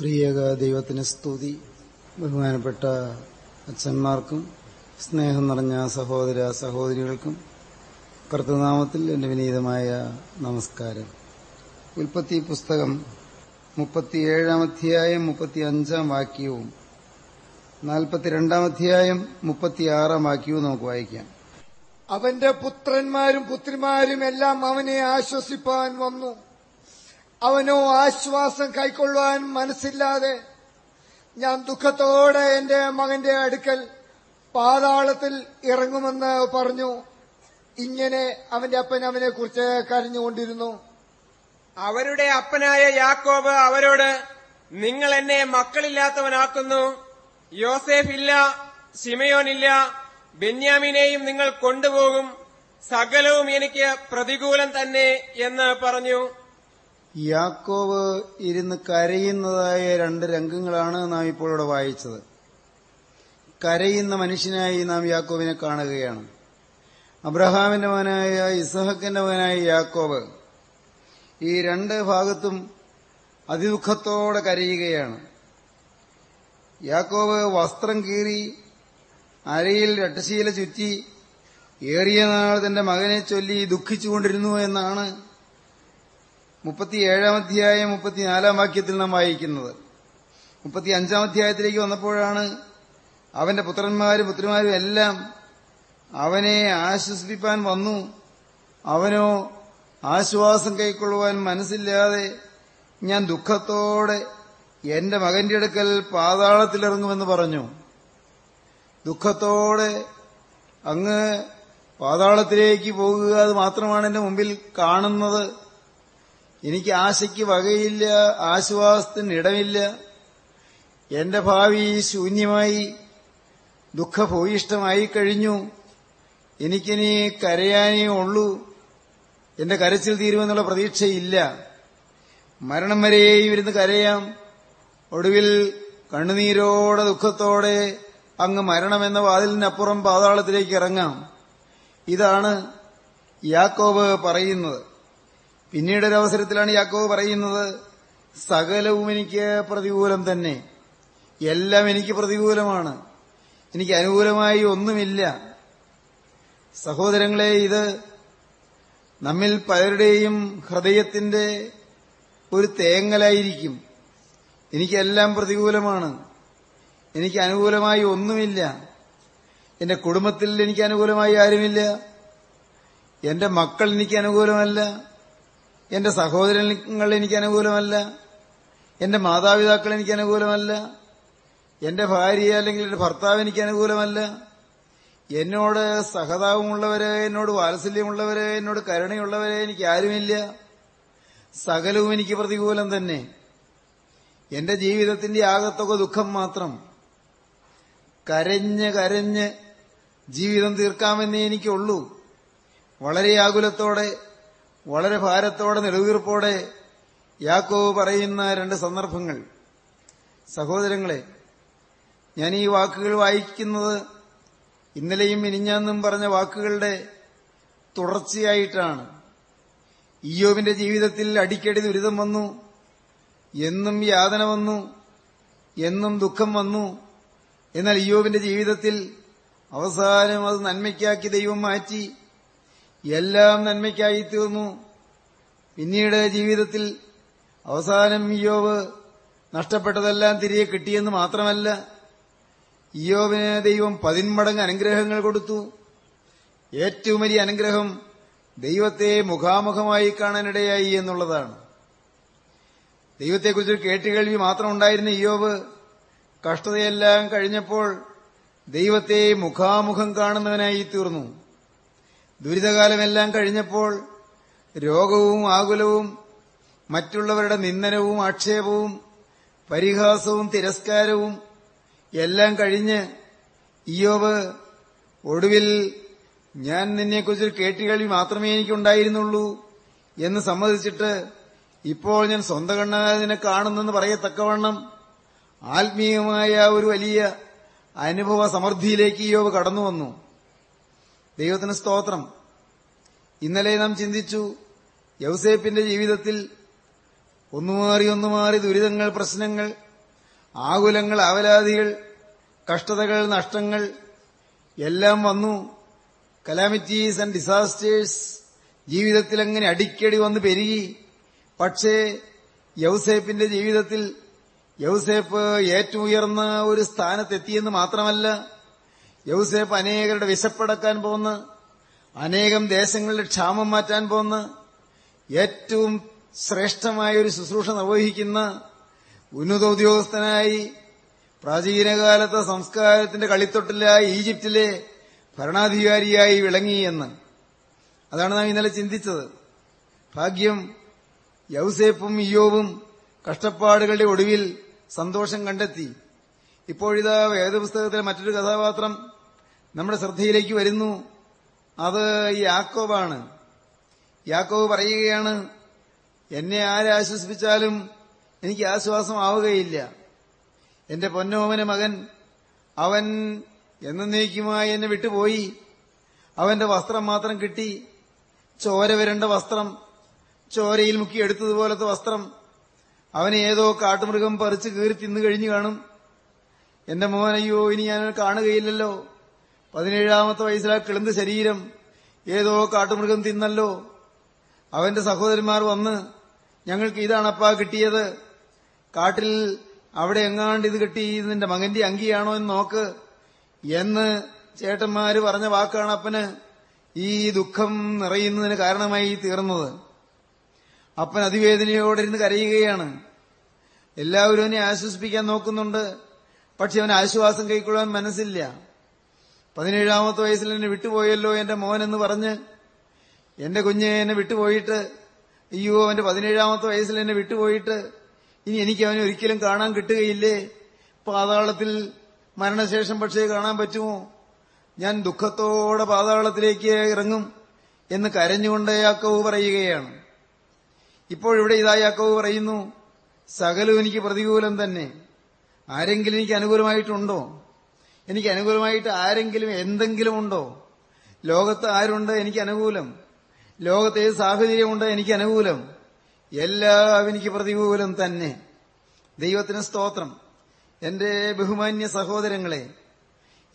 ത്രിയേക ദൈവത്തിന് സ്തുതി. ബഹുമാനപ്പെട്ട അച്ഛന്മാർക്കും സ്നേഹം നിറഞ്ഞ സഹോദര സഹോദരികൾക്കും കർത്തനാമത്തിൽ എന്റെ വിനീതമായ നമസ്കാരം. ഉൽപ്പത്തി പുസ്തകം മുപ്പത്തിയേഴാം അധ്യായം മുപ്പത്തിയഞ്ചാം വാക്യവും നാൽപ്പത്തിരണ്ടാം അധ്യായം മുപ്പത്തിയാറാം വാക്യവും നമുക്ക് വായിക്കാം. അവന്റെ പുത്രന്മാരും പുത്രിമാരും എല്ലാം അവനെ ആശ്വസിപ്പാൻ വന്നു. അവനോ ആശ്വാസം കൈക്കൊള്ളുവാൻ മനസ്സില്ലാതെ ഞാൻ ദുഃഖത്തോടെ എന്റെ മകന്റെ അടുക്കൽ പാതാളത്തിൽ ഇറങ്ങുമെന്ന് പറഞ്ഞു. ഇങ്ങനെ അവന്റെ അപ്പൻ അവനെ കുറിച്ച് കരഞ്ഞുകൊണ്ടിരുന്നു. അവരുടെ അപ്പനായ യാക്കോബ് അവരോട് നിങ്ങൾ എന്നെ മക്കളില്ലാത്തവനാക്കുന്നു. യോസേഫ് ഇല്ല സിമയോനില്ല ബെന്യാമിനെയും നിങ്ങൾ കൊണ്ടുപോകും. സകലവും എനിക്ക് പ്രതികൂലം തന്നെ എന്ന് പറഞ്ഞു. യാക്കോവ് ഇരുന്ന് കരയുന്നതായ രണ്ട് രംഗങ്ങളാണ് നാം ഇപ്പോൾ ഇവിടെ വായിച്ചത്. കരയുന്ന മനുഷ്യനായി നാം യാക്കോവിനെ കാണുകയാണ്. അബ്രഹാമിന്റെ മകനായ ഇസഹക്കിന്റെ മകനായ യാക്കോവ് ഈ രണ്ട് ഭാഗത്തും അതിദുഃഖത്തോടെ കരയുകയാണ്. യാക്കോവ് വസ്ത്രം കീറി അരയിൽ രട്ടശീല ചുറ്റി ഏറിയ നാൾ തന്റെ മകനെ ചൊല്ലി ദുഃഖിച്ചുകൊണ്ടിരുന്നു എന്നാണ് മുപ്പത്തിയേഴാം അധ്യായം മുപ്പത്തിനാലാം വാക്യത്തിൽ നാം വായിക്കുന്നത്. മുപ്പത്തി അഞ്ചാം അധ്യായത്തിലേക്ക് വന്നപ്പോഴാണ് അവന്റെ പുത്രന്മാരും പുത്രിമാരും എല്ലാം അവനെ ആശ്വസിപ്പിക്കാൻ വന്നു. അവനോ ആശ്വാസം കൈക്കൊള്ളുവാൻ മനസ്സില്ലാതെ ഞാൻ ദുഃഖത്തോടെ എന്റെ മകന്റെ അടുക്കൽ പാതാളത്തിലിറങ്ങുമെന്ന് പറഞ്ഞു. ദുഃഖത്തോടെ അങ്ങ് പാതാളത്തിലേക്ക് പോകുക അത് മാത്രമാണ് എന്റെ മുമ്പിൽ കാണുന്നത്. എനിക്ക് ആശയ്ക്ക് വകയില്ല ആശ്വാസത്തിന് ഇടമില്ല. എന്റെ ഭാവി ശൂന്യമായി ദുഃഖഭൂയിഷ്ടമായി കഴിഞ്ഞു എനിക്കിനി കരയാനേ ഉള്ളൂ. എന്റെ കരച്ചിൽ തീരുമെന്നുള്ള പ്രതീക്ഷയില്ല. മരണം വരെയും ഇരുന്ന് കരയാം. ഒടുവിൽ കണ്ണുനീരോടെ ദുഃഖത്തോടെ അങ്ങ് മരണമെന്ന വാതിലിനപ്പുറം പാതാളത്തിലേക്ക് ഇറങ്ങാം. ഇതാണ് യാക്കോബ് പറയുന്നത്. പിന്നീട് ഒരു അവസരത്തിലാണ് യാക്കോബ് പറയുന്നത് സകലവും എനിക്ക് പ്രതികൂലം തന്നെ. എല്ലാം എനിക്ക് പ്രതികൂലമാണ്. എനിക്ക് അനുകൂലമായി ഒന്നുമില്ല. സഹോദരങ്ങളെ ഇത് നമ്മിൽ പലരുടെയും ഹൃദയത്തിന്റെ ഒരു തേങ്ങലായിരിക്കും. എനിക്കെല്ലാം പ്രതികൂലമാണ്. എനിക്ക് അനുകൂലമായി ഒന്നുമില്ല. എന്റെ കുടുംബത്തിൽ എനിക്ക് അനുകൂലമായി ആരുമില്ല. എന്റെ മക്കൾ എനിക്ക് അനുകൂലമല്ല. എന്റെ സഹോദരങ്ങൾ എനിക്ക് അനുകൂലമല്ല. എന്റെ മാതാപിതാക്കൾ എനിക്ക് അനുകൂലമല്ല. എന്റെ ഭാര്യ അല്ലെങ്കിൽ എന്റെ ഭർത്താവ് എനിക്ക് അനുകൂലമല്ല. എന്നോട് സഹതാപമുള്ളവര് എന്നോട് വാത്സല്യമുള്ളവര് എന്നോട് കരുണയുള്ളവര് എനിക്ക് ആരുമില്ല. സകലവും എനിക്ക് പ്രതികൂലം തന്നെ. എന്റെ ജീവിതത്തിന്റെ ആകത്തൊക്കെ ദുഃഖം മാത്രം. കരഞ്ഞ് കരഞ്ഞ് ജീവിതം തീർക്കാമെന്നേ എനിക്കുള്ളൂ. വളരെ ആകുലത്തോടെ വളരെ ഭാരത്തോടെ നിലവീർപ്പോടെ യാക്കോവ് പറയുന്ന രണ്ട് സന്ദർഭങ്ങൾ. സഹോദരങ്ങളെ ഞാൻ ഈ വാക്കുകൾ വായിക്കുന്നത് ഇന്നലെയും ഇനിഞ്ഞാന്നും പറഞ്ഞ വാക്കുകളുടെ തുടർച്ചയായിട്ടാണ്. ഇയോബിന്റെ ജീവിതത്തിൽ അടിക്കടി ദുരിതം വന്നു എന്നും യാതന വന്നു എന്നും ദുഃഖം വന്നു. എന്നാൽ ഇയോബിന്റെ ജീവിതത്തിൽ അവസാനം അത് നന്മയ്ക്കാക്കി ദൈവം മാറ്റി എല്ലാം നന്മയ്ക്കായി തീർന്നു. പിന്നീട് ജീവിതത്തിൽ അവസാനം ഇയോവ് നഷ്ടപ്പെട്ടതെല്ലാം തിരികെ കിട്ടിയെന്ന് മാത്രമല്ല ഇയോവിന് ദൈവം പതിന്മടങ്ങ് അനുഗ്രഹങ്ങൾ കൊടുത്തു. ഏറ്റവും വലിയ അനുഗ്രഹം ദൈവത്തെ മുഖാമുഖമായി കാണാനിടയായി എന്നുള്ളതാണ്. ദൈവത്തെക്കുറിച്ച് കേട്ടുകേൾവി മാത്രം ഉണ്ടായിരുന്ന ഇയോവ് കഷ്ടതയെല്ലാം കഴിഞ്ഞപ്പോൾ ദൈവത്തെ മുഖാമുഖം കാണുന്നവനായി തീർന്നു. ദുരിതകാലമെല്ലാം കഴിഞ്ഞപ്പോൾ രോഗവും ആകുലവും മറ്റുള്ളവരുടെ നിന്ദനവും ആക്ഷേപവും പരിഹാസവും തിരസ്കാരവും എല്ലാം കഴിഞ്ഞ് ഇയോവ് ഒടുവിൽ ഞാൻ നിന്നെക്കുറിച്ചൊരു കേട്ടുകേൾവി മാത്രമേ എനിക്കുണ്ടായിരുന്നുള്ളൂ എന്ന് സമ്മതിച്ചിട്ട് ഇപ്പോൾ ഞാൻ സ്വന്തം നിന്നെ കാണുന്നെന്ന് പറയത്തക്കവണ്ണം ആത്മീയമായ ഒരു വലിയ അനുഭവ സമൃദ്ധിയിലേക്ക് ഇയോബ് കടന്നു വന്നു ദൈവത്തിന് സ്തോത്രം. ഇന്നലെ നാം ചിന്തിച്ചു യൗസേപ്പിന്റെ ജീവിതത്തിൽ ഒന്നുമാറി ഒന്നുമാറി ദുരിതങ്ങൾ പ്രശ്നങ്ങൾ ആകുലങ്ങൾ അവലാദികൾ കഷ്ടതകൾ നഷ്ടങ്ങൾ എല്ലാം വന്നു. കലാമിറ്റീസ് ആൻഡ് ഡിസാസ്റ്റേഴ്സ് ജീവിതത്തിൽ അങ്ങനെ അടിക്കടി വന്ന് പെരുകി. പക്ഷേ യൗസേപ്പിന്റെ ജീവിതത്തിൽ യൗസേപ്പ് ഏറ്റവും ഉയർന്ന ഒരു സ്ഥാനത്തെത്തിയെന്ന് മാത്രമല്ല യൗസേപ്പ് അനേകരുടെ വിശപ്പടക്കാൻ പോന്ന് അനേകം ദേശങ്ങളുടെ ക്ഷാമം മാറ്റാൻ പോന്ന് ഏറ്റവും ശ്രേഷ്ഠമായ ഒരു ശുശ്രൂഷ നിർവഹിക്കുന്ന ഉന്നത ഉദ്യോഗസ്ഥനായി പ്രാചീനകാലത്തെ സംസ്കാരത്തിന്റെ കളിത്തൊട്ടിലായി ഈജിപ്തിലെ ഭരണാധികാരിയായി വിളങ്ങി എന്ന്. അതാണ് നാം ഇന്നലെ ചിന്തിച്ചത്. ഭാഗ്യം യൗസേപ്പും ഇയോവും കഷ്ടപ്പാടുകളുടെ ഒടുവിൽ സന്തോഷം കണ്ടെത്തി. ഇപ്പോഴിതാ വേദപുസ്തകത്തിലെ മറ്റൊരു കഥാപാത്രം നമ്മുടെ ശ്രദ്ധയിലേക്ക് വരുന്നു. അത് യാക്കോബാണ്. യാക്കോബ് പറയുകയാണ് എന്നെ ആരാശ്വസിപ്പിച്ചാലും എനിക്ക് ആശ്വാസം ആവുകയില്ല എന്റെ പൊന്നോമന മകൻ അവൻ എന്നേക്കുമായി എന്നെ വിട്ടുപോയി. അവന്റെ വസ്ത്രം മാത്രം കിട്ടി. ചോര വരേണ്ട വസ്ത്രം ചോരയിൽ മുക്കി എടുത്തതുപോലത്തെ വസ്ത്രം. അവനെ ഏതോ കാട്ടുമൃഗം പറിച്ച് കീറി തിന്നു കഴിഞ്ഞു കാണും. എന്റെ മോനയ്യോ ഇനി ഞാൻ കാണുകയില്ലല്ലോ. പതിനേഴാമത്തെ വയസ്സിലാ കിളുന്ത് ശരീരം. ഏതോ കാട്ടുമൃഗം തിന്നല്ലോ. അവന്റെ സഹോദരന്മാർ വന്ന് ഞങ്ങൾക്ക് ഇതാണപ്പാ കിട്ടിയത്. കാട്ടിൽ അവിടെ എങ്ങാണ്ട് ഇത് കിട്ടി നിന്റെ മകന്റെ അങ്കിയാണോ എന്ന് നോക്ക്. എന്ന് ചേട്ടന്മാര് പറഞ്ഞ വാക്കാണ് അപ്പന് ഈ ദുഃഖം നിറയുന്നതിന് കാരണമായി തീർന്നത്. അപ്പൻ അതിവേദനയോടെ ഇരുന്ന് കരയുകയാണ്. എല്ലാവരും അവനെ ആശ്വസിപ്പിക്കാൻ നോക്കുന്നുണ്ട്. പക്ഷെ അവൻ ആശ്വാസം കൈക്കൊള്ളാൻ മനസ്സില്ല. പതിനേഴാമത്തെ വയസ്സിൽ എന്നെ വിട്ടുപോയല്ലോ എന്റെ മോൻ എന്ന് പറഞ്ഞ് എന്റെ കുഞ്ഞ് എന്നെ വിട്ടുപോയിട്ട് അയ്യോ അവന്റെ പതിനേഴാമത്തെ വയസ്സിൽ എന്നെ വിട്ടുപോയിട്ട് ഇനി എനിക്ക് അവനെ ഒരിക്കലും കാണാൻ കിട്ടുകയില്ലേ? പാതാളത്തിൽ മരണശേഷം പക്ഷേ കാണാൻ പറ്റുമോ? ഞാൻ ദുഃഖത്തോടെ പാതാളത്തിലേക്ക് ഇറങ്ങും എന്ന് കരഞ്ഞുകൊണ്ട് യാക്കവ് പറയുകയാണ്. ഇപ്പോഴിവിടെ ഇതാ യാക്കവ് പറയുന്നു സകലും എനിക്ക് പ്രതികൂലം തന്നെ. ആരെങ്കിലും എനിക്ക് അനുകൂലമായിട്ടുണ്ടോ? എനിക്ക് അനുകൂലമായിട്ട് ആരെങ്കിലും എന്തെങ്കിലും ഉണ്ടോ? ലോകത്ത് ആരുണ്ട് എനിക്ക് അനുകൂലം? ലോകത്ത് ഏത് സാഹചര്യമുണ്ട് എനിക്ക് അനുകൂലം? എല്ലാം എനിക്ക് പ്രതികൂലം തന്നെ. ദൈവത്തിന് സ്തോത്രം. എന്റെ ബഹുമാന്യ സഹോദരങ്ങളെ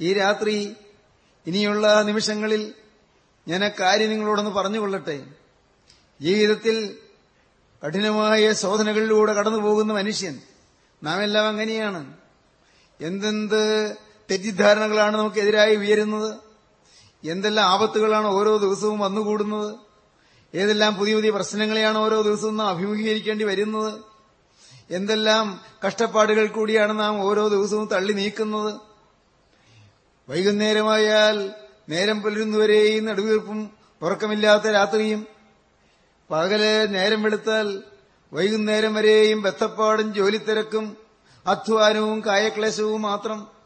ഈ രാത്രി ഇനിയുള്ള നിമിഷങ്ങളിൽ ഞാൻ കാര്യം നിങ്ങളോടൊന്ന് പറഞ്ഞുകൊള്ളട്ടെ. ജീവിതത്തിൽ കഠിനമായ ശോധനകളിലൂടെ കടന്നുപോകുന്ന മനുഷ്യൻ നാം എല്ലാം അങ്ങനെയാണ്. എന്തെന്ത് തെറ്റിദ്ധാരണകളാണ് നമുക്കെതിരായി ഉയരുന്നത്. എന്തെല്ലാം ആപത്തുകളാണ് ഓരോ ദിവസവും വന്നുകൂടുന്നത്. ഏതെല്ലാം പുതിയ പുതിയ പ്രശ്നങ്ങളെയാണ് ഓരോ ദിവസവും നാം അഭിമുഖീകരിക്കേണ്ടി വരുന്നത്. എന്തെല്ലാം കഷ്ടപ്പാടുകൾ കൂടിയാണ് നാം ഓരോ ദിവസവും തള്ളി നീക്കുന്നത്. വൈകുന്നേരമായാൽ നേരം പുലരുന്നവരെയും നടുവീർപ്പും ഉറക്കമില്ലാത്ത രാത്രിയും. പകൽ നേരം വെളുത്താൽ വൈകുന്നേരം വരെയും ബത്തപ്പാടും ജോലിത്തിരക്കും അധ്വാനവും കായക്ലേശവും മാത്രം.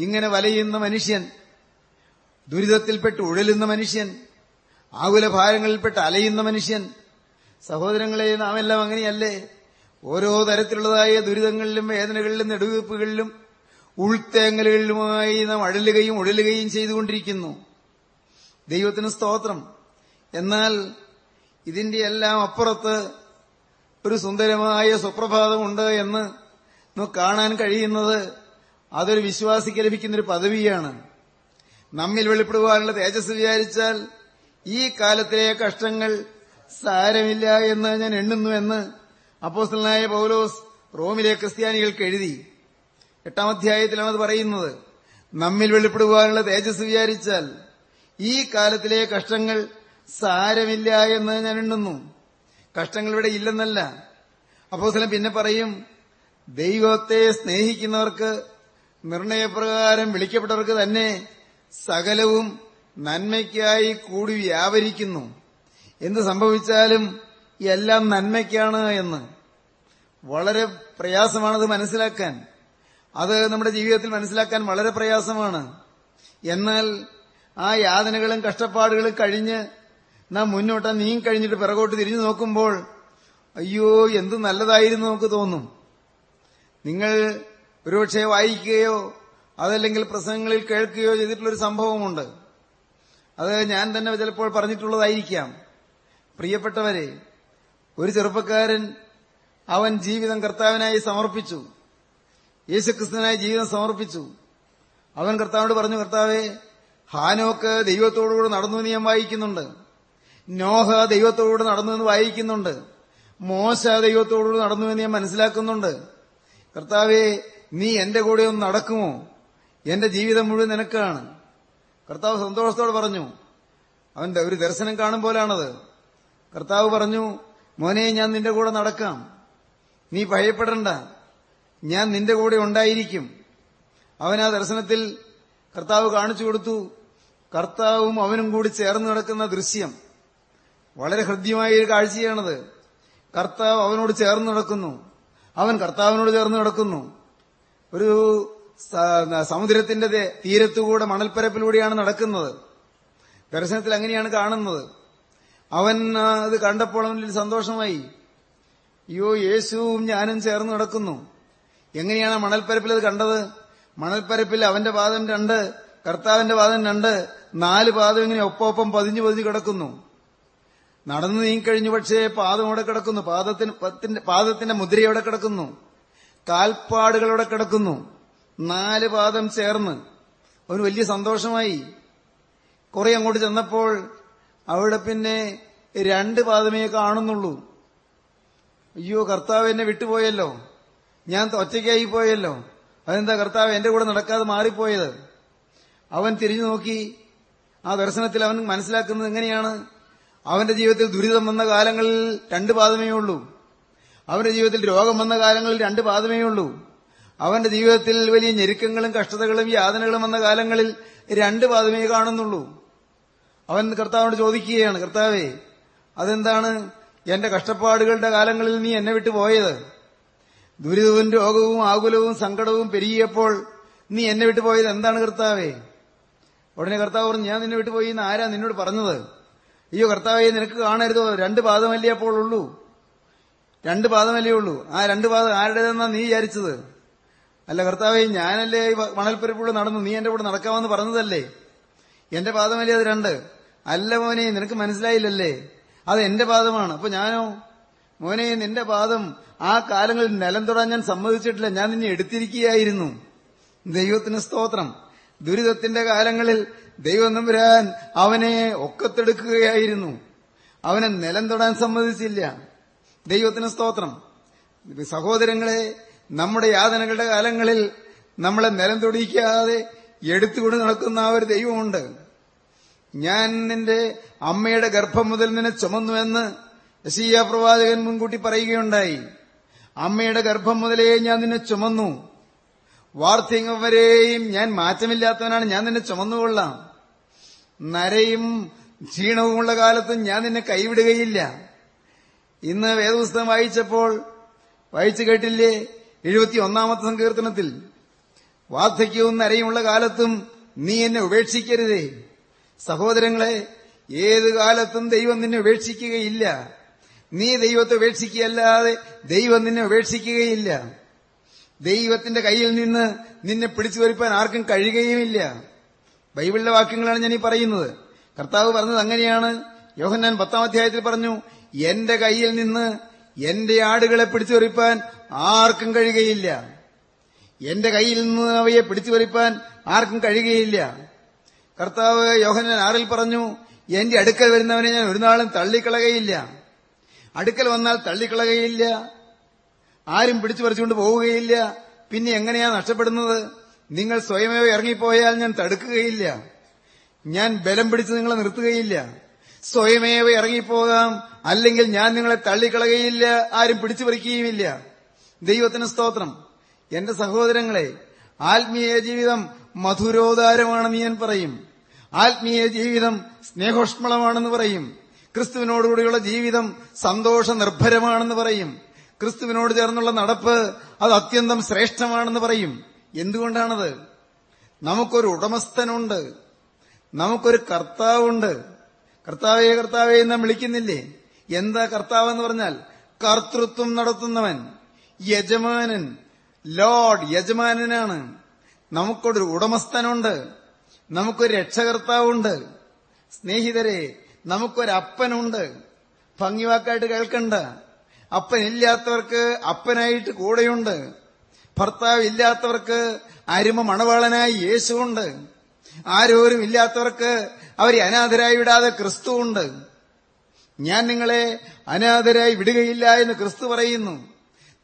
ഇങ്ങനെ വലയുന്ന മനുഷ്യൻ ദുരിതത്തിൽപ്പെട്ട് ഉഴലുന്ന മനുഷ്യൻ ആകുലഭാരങ്ങളിൽപ്പെട്ട് അലയുന്ന മനുഷ്യൻ സഹോദരങ്ങളെ നാം എല്ലാം അങ്ങനെയല്ലേ? ഓരോ തരത്തിലുള്ളതായ ദുരിതങ്ങളിലും വേദനകളിലും നെടുവീർപ്പുകളിലും ഉൾത്തേങ്ങലുകളിലുമായി നാം അഴലുകയും ഉഴലുകയും ചെയ്തുകൊണ്ടിരിക്കുന്നു. ദൈവത്തിന് സ്തോത്രം. എന്നാൽ ഇതിന്റെ എല്ലാം അപ്പുറത്ത് ഒരു സുന്ദരമായ സുപ്രഭാതമുണ്ട് എന്ന് നമുക്ക് കാണാൻ കഴിയുന്നത് അതൊരു വിശ്വാസിക്ക് ലഭിക്കുന്നൊരു പദവിയാണ്. നമ്മിൽ വെളിപ്പെടുവാനുള്ള തേജസ് വിചാരിച്ചാൽ ഈ കാലത്തിലെ കഷ്ടങ്ങൾ സാരമില്ല എന്ന് ഞാൻ എണ്ണുന്നുവെന്ന് അപ്പോസ്റ്റലായ പൗലോസ് റോമിലെ ക്രിസ്ത്യാനികൾക്ക് എഴുതി. എട്ടാം അധ്യായത്തിലാണ് അത് പറയുന്നത് നമ്മിൽ വെളിപ്പെടുവാനുള്ള തേജസ് വിചാരിച്ചാൽ ഈ കാലത്തിലെ കഷ്ടങ്ങൾ സാരമില്ല എന്ന് ഞാൻ എണ്ണുന്നു. കഷ്ടങ്ങൾ ഇവിടെ ഇല്ലെന്നല്ല. അപ്പോസ്തലൻ പിന്നെ പറയും ദൈവത്തെ സ്നേഹിക്കുന്നവർക്ക് നിർണയപ്രകാരം വിളിക്കപ്പെട്ടവർക്ക് തന്നെ സകലവും നന്മയ്ക്കായി കൂടി വ്യാപരിക്കുന്നു. എന്ത് സംഭവിച്ചാലും എല്ലാം നന്മയ്ക്കാണ് എന്ന്. വളരെ പ്രയാസമാണത് മനസ്സിലാക്കാൻ. അത് നമ്മുടെ ജീവിതത്തിൽ മനസ്സിലാക്കാൻ വളരെ പ്രയാസമാണ്. എന്നാൽ ആ യാതനകളും കഷ്ടപ്പാടുകളും കഴിഞ്ഞ് നാം മുന്നോട്ട് കഴിഞ്ഞിട്ട് പിറകോട്ട് തിരിഞ്ഞു നോക്കുമ്പോൾ അയ്യോ എന്ത് നല്ലതായിരുന്നു നമുക്ക് തോന്നും. നിങ്ങൾ ഒരുപക്ഷെ വായിക്കുകയോ അതല്ലെങ്കിൽ പ്രസംഗങ്ങളിൽ കേൾക്കുകയോ ചെയ്തിട്ടുള്ളൊരു സംഭവമുണ്ട്. അത് ഞാൻ തന്നെ ചിലപ്പോൾ പറഞ്ഞിട്ടുള്ളതായിരിക്കാം. പ്രിയപ്പെട്ടവരെ ഒരു ചെറുപ്പക്കാരൻ അവൻ ജീവിതം കർത്താവിനായി സമർപ്പിച്ചു. യേശുക്രിസ്തുവിനായി ജീവിതം സമർപ്പിച്ചു. അവൻ കർത്താവിനോട് പറഞ്ഞു കർത്താവെ ഹാനോക്ക് ദൈവത്തോടുകൂടെ നടന്നു എന്ന് ഞാൻ വായിക്കുന്നുണ്ട്. നോഹ ദൈവത്തോടുകൂടെ നടന്നു എന്ന് വായിക്കുന്നുണ്ട്. മോശ ദൈവത്തോടുകൂടെ നടന്നു എന്ന് ഞാൻ മനസ്സിലാക്കുന്നുണ്ട്. കർത്താവെ നീ എന്റെ കൂടെ ഒന്ന് നടക്കുമോ? എന്റെ ജീവിതം മുഴുവൻ നിനക്കാണ്. കർത്താവ് സന്തോഷത്തോടെ പറഞ്ഞു അവന്റെ ഒരു ദർശനം കാണും പോലാണത്. കർത്താവ് പറഞ്ഞു മോനെ ഞാൻ നിന്റെ കൂടെ നടക്കാം. നീ ഭയപ്പെടണ്ട. ഞാൻ നിന്റെ കൂടെ ഉണ്ടായിരിക്കും. അവൻ ആ ദർശനത്തിൽ കർത്താവ് കാണിച്ചു കൊടുത്തു. കർത്താവും അവനും കൂടി ചേർന്ന് നടക്കുന്ന ദൃശ്യം. വളരെ ഹൃദ്യമായ ഒരു കാഴ്ചയാണത്. കർത്താവ് അവനോട് ചേർന്ന് നടക്കുന്നു. അവൻ കർത്താവിനോട് ചേർന്ന് നടക്കുന്നു. ഒരു സമുദ്രത്തിന്റെ തീരത്തുകൂടെ മണൽപ്പരപ്പിലൂടെയാണ് നടക്കുന്നത്. ദർശനത്തിൽ അങ്ങനെയാണ് കാണുന്നത്. അവൻ അത് കണ്ടപ്പോൾ അവനിൽ സന്തോഷമായി. അയ്യോ യേശുവും ഞാനും ചേർന്ന് നടക്കുന്നു. എങ്ങനെയാണ് മണൽപ്പരപ്പിൽ അത് കണ്ടത്? മണൽപ്പരപ്പിൽ അവന്റെ പാദം രണ്ട് കർത്താവിന്റെ പാദം രണ്ട് നാല് പാദം ഇങ്ങനെ ഒപ്പം പതിഞ്ഞു പതിഞ്ഞു കിടക്കുന്നു. നടന്നു നീങ്ങിക്കഴിഞ്ഞു പക്ഷേ പാദം അവിടെ കിടക്കുന്നു. പാദത്തിന് പാദത്തിന്റെ മുദ്ര അവിടെ കിടക്കുന്നു. കാൽപ്പാടുകൾ അവിടെ കിടക്കുന്നു. നാല് പാദം ചേർന്ന്. അവന് വലിയ സന്തോഷമായി. കുറെ അങ്ങോട്ട് ചെന്നപ്പോൾ അവിടെ പിന്നെ രണ്ട് പാദമേ കാണുന്നുള്ളൂ. അയ്യോ കർത്താവ് എന്നെ വിട്ടുപോയല്ലോ. ഞാൻ ഒറ്റയ്ക്കായി പോയല്ലോ. അതെന്താ കർത്താവ് എന്റെ കൂടെ നടക്കാതെ മാറിപ്പോയത്? അവൻ തിരിഞ്ഞു നോക്കി. ആ ദർശനത്തിൽ അവൻ മനസ്സിലാക്കുന്നത് എങ്ങനെയാണ്? അവന്റെ ജീവിതത്തിൽ ദുരിതം വന്ന കാലങ്ങളിൽ രണ്ട് പാദമേ ഉള്ളൂ. അവന്റെ ജീവിതത്തിൽ രോഗം വന്ന കാലങ്ങളിൽ രണ്ട് പാദമേ ഉള്ളൂ. അവന്റെ ജീവിതത്തിൽ വലിയ ഞെരുക്കങ്ങളും കഷ്ടതകളും യാതനകളും വന്ന കാലങ്ങളിൽ രണ്ട് പാദമേ കാണുന്നുള്ളൂ. അവൻ കർത്താവിനോട് ചോദിക്കുകയാണ് കർത്താവേ അതെന്താണ് എന്റെ കഷ്ടപ്പാടുകളുടെ കാലങ്ങളിൽ നീ എന്നെ വിട്ടു പോയത്? ദുരിതവും രോഗവും ആകുലവും സങ്കടവും പെരുകിയപ്പോൾ നീ എന്നെ വിട്ടു പോയത് എന്താണ് കർത്താവേ? ഉടനെ കർത്താവ് പറഞ്ഞു ഞാൻ നിന്നെ വിട്ടു പോയി എന്ന് ആരാ നിന്നോട് പറഞ്ഞത്? അയ്യോ കർത്താവെ നിനക്ക് കാണരുതോ. രണ്ട് പാദമല്ലേ അപ്പോൾ ഉള്ളൂ. രണ്ട് പാദമല്ലേ ഉള്ളൂ. ആ രണ്ട് പാദം ആരുടേതെന്നാ നീ വിചാരിച്ചത്? അല്ല കർത്താവേ ഞാനല്ലേ ഈ മണൽപ്പരപ്പുള്ള നടന്നു നീ എന്റെ കൂടെ നടക്കാമെന്ന് പറഞ്ഞതല്ലേ? എന്റെ പാദമല്ലേ അത് രണ്ട്? അല്ല മോനെ നിനക്ക് മനസ്സിലായില്ലല്ലേ? അത് എന്റെ പാദമാണ്. അപ്പൊ ഞാനോ? മോനെ നിന്റെ പാദം ആ കാലങ്ങളിൽ നിലം തൊടാൻ ഞാൻ സമ്മതിച്ചിട്ടില്ല. ഞാൻ നിന്നെ എടുത്തിരിക്കുകയായിരുന്നു. ദൈവത്തിന് സ്തോത്രം. ദുരിതത്തിന്റെ കാലങ്ങളിൽ ദൈവം നമ്പുരാൻ അവനെ ഒക്കത്തെടുക്കുകയായിരുന്നു. അവനെ നിലം തൊടാൻ സമ്മതിച്ചില്ല. ദൈവത്തിന് സ്തോത്രം. സഹോദരങ്ങളെ നമ്മുടെ യാതനകളുടെ കാലങ്ങളിൽ നമ്മളെ നിലം തൊടിക്കാതെ എടുത്തുകൊണ്ട് നടക്കുന്ന ആ ഒരു ദൈവമുണ്ട്. ഞാൻ നിന്റെ അമ്മയുടെ ഗർഭം മുതൽ നിന്നെ ചുമന്നുവെന്ന് യശീയ പ്രവാചകൻ മുൻകൂട്ടി പറയുകയുണ്ടായി. അമ്മയുടെ ഗർഭം മുതലേ ഞാൻ നിന്നെ ചുമന്നു. വാർദ്ധക്യം വരെയും ഞാൻ മാറ്റമില്ലാത്തവനാണ്. ഞാൻ നിന്നെ ചുമന്നുകൊള്ളാം. നരയും ക്ഷീണവുമുള്ള കാലത്തും ഞാൻ നിന്നെ കൈവിടുകയില്ല. ഇന്ന് വേദപുസ്തകം വായിച്ചപ്പോൾ വായിച്ചു കേട്ടില്ലേ? എഴുപത്തി ഒന്നാമത്തെ സങ്കീർത്തനത്തിൽ വാർദ്ധക്യവും നരയുമുള്ള കാലത്തും നീ എന്നെ ഉപേക്ഷിക്കരുതേ. സഹോദരങ്ങളെ ഏത് കാലത്തും ദൈവം നിന്നെ ഉപേക്ഷിക്കുകയില്ല. നീ ദൈവത്തെ ഉപേക്ഷിക്കുകയല്ലാതെ ദൈവം നിന്നെ ഉപേക്ഷിക്കുകയില്ല. ദൈവത്തിന്റെ കയ്യിൽ നിന്ന് നിന്നെ പിടിച്ചു വരുപ്പാൻ ആർക്കും കഴിയുകയുമില്ല. ബൈബിളിലെ വാക്യങ്ങളാണ് ഞാൻ ഈ പറയുന്നത്. കർത്താവ് പറഞ്ഞത് അങ്ങനെയാണ്. യോഹന്നാൻ പത്താം അധ്യായത്തിൽ പറഞ്ഞു എന്റെ കയ്യിൽ നിന്ന് എന്റെ ആടുകളെ പിടിച്ചു വരിപ്പാൻ ആർക്കും കഴിയുകയില്ല. എന്റെ കയ്യിൽ നിന്ന് അവയെ പിടിച്ചു വരിപ്പാൻ ആർക്കും കഴിയുകയില്ല. കർത്താവ് യോഹനൻ ആറിൽ പറഞ്ഞു എന്റെ അടുക്കൽ വരുന്നവനെ ഞാൻ ഒരു നാളും തള്ളിക്കളകയില്ല. അടുക്കൽ വന്നാൽ തള്ളിക്കളകയില്ല. ആരും പിടിച്ചു പറിച്ചുകൊണ്ട് പോവുകയില്ല. പിന്നെ എങ്ങനെയാ നഷ്ടപ്പെടുന്നത്? നിങ്ങൾ സ്വയമേവ ഇറങ്ങിപ്പോയാൽ ഞാൻ തടുക്കുകയില്ല. ഞാൻ ബലം പിടിച്ച് നിങ്ങളെ നിർത്തുകയില്ല. സ്വയമേവ ഇറങ്ങിപ്പോകാം. അല്ലെങ്കിൽ ഞാൻ നിങ്ങളെ തള്ളിക്കളകയില്ല ആരും പിടിച്ചു പറിക്കുകയുമില്ല ദൈവത്തിന് സ്തോത്രം. എന്റെ സഹോദരങ്ങളെ ആത്മീയ ജീവിതം മധുരോദാരമാണെന്ന് ഞാൻ പറയും. ആത്മീയ ജീവിതം സ്നേഹോഷ്മളമാണെന്ന് പറയും. ക്രിസ്തുവിനോടുകൂടിയുള്ള ജീവിതം സന്തോഷ നിർഭരമാണെന്ന് പറയും. ക്രിസ്തുവിനോട് ചേർന്നുള്ള നടപ്പ് അത് അത്യന്തം ശ്രേഷ്ഠമാണെന്ന് പറയും. എന്തുകൊണ്ടാണത്? നമുക്കൊരു ഉടമസ്ഥനുണ്ട്. നമുക്കൊരു കർത്താവുണ്ട്. കർത്താവേ കർത്താവേ എന്ന് വിളിക്കുന്നില്ലേ? എന്താ കർത്താവ് എന്ന് പറഞ്ഞാൽ കർത്തൃത്വം നടത്തുന്നവൻ യജമാനൻ ലോഡ് യജമാനനാണ്. നമുക്കൊരു ഉടമസ്ഥനുണ്ട് നമുക്കൊരു രക്ഷകർത്താവുണ്ട്. സ്നേഹിതരെ നമുക്കൊരപ്പനുണ്ട് ഭംഗിവാക്കായിട്ട് കേൾക്കണ്ട. അപ്പനില്ലാത്തവർക്ക് അപ്പനായിട്ട് കൂടെയുണ്ട്. ഭർത്താവ് ഇല്ലാത്തവർക്ക് അരുമ മണവാളനായി യേശുണ്ട് ആരോരും ഇല്ലാത്തവർക്ക് അവരെ അനാഥരായി വിടാതെ ക്രിസ്തുവുണ്ട് ഞാൻ നിങ്ങളെ അനാഥരായി വിടുകയില്ല എന്ന് ക്രിസ്തു പറയുന്നു.